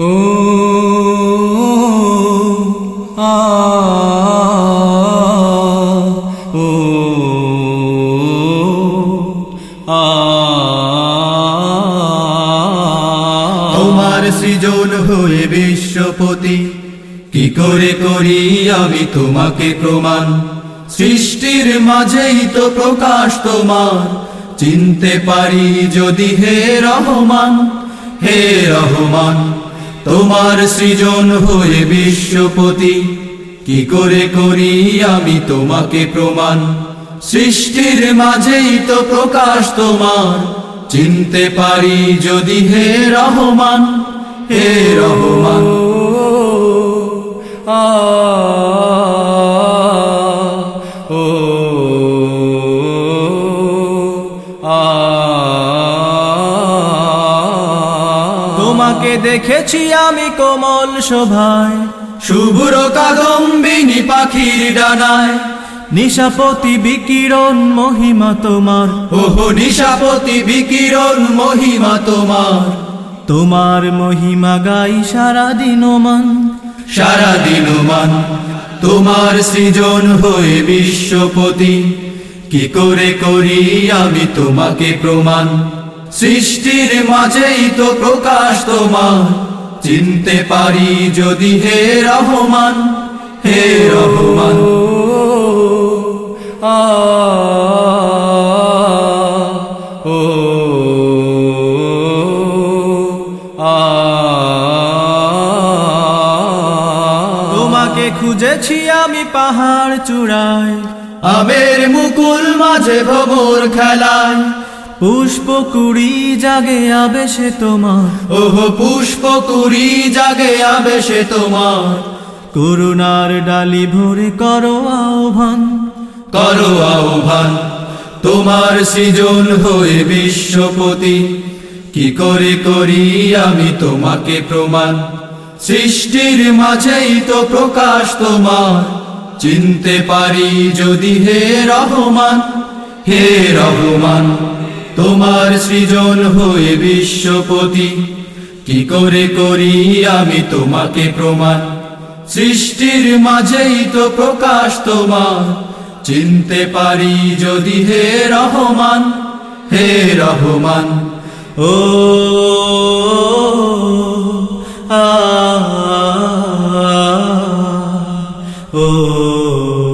ও, আ ও, আ। তোমার সৃজন হয়ে বিশ্বপতি, কি করে করি আমি তোমাকে প্রমাণ? সৃষ্টির মাঝেই তো প্রকাশ তোমার, চিনতে পারি যদি হে রহমান হে রহমান। তোমার সৃজন হয়ে বিশ্বপতি। কি করে করি আমি তোমাকে প্রমাণ? সৃষ্টির মাঝেই তো প্রকাশ তোমার। চিনতে পারি যদি হে রহমান হে রহমান। তোমাকে দেখেছি আমি কোমল শোভায় শুভ্র কাদম্বিনী পাখির ডানায়। নিশাপতি বিকিরণ মহিমা তোমার। ওহো নিশাপতি বিকিরণ মহিমা তোমার। তোমার মহিমা গাই সারা দিন মান সারা দিন মান তোমার সৃজন হয়ে বিশ্বপতি। কি করে করি আমি তোমাকে প্রমাণ? সৃষ্টির মাঝেই তো প্রকাশ তোমার। চিনতে পারি যদি হে রহমান হে রহমান। আ ও আ তোমাকে খুঁজেছি আমি পাহাড় চূড়ায়। আমের মুকুল মাঝে ভ্রমর খেলায়। পুষ্প কুড়ি জাগে আবেশে তোমার। ওহো পুষ্প কুড়ি জাগে আবেশে তোমার। করুণার ডালি ভরে করো আহ্বান। করো আহ্বান তোমার সৃজন হয়ে বিশ্বপতি। কি করে করি আমি তোমাকে প্রমাণ? সৃষ্টির মাঝেই তো প্রকাশ তোমার। চিনতে পারি যদি হে রহমান হে রহমান। তোমার সৃজন হয়ে বিশ্বপতি। কি করে করি আমি তোমাকে প্রমাণ? সৃষ্টির মাঝেই তো প্রকাশ তোমার। চিনতে পারি যদি হে রহমান হে রহমান, ও আ, ও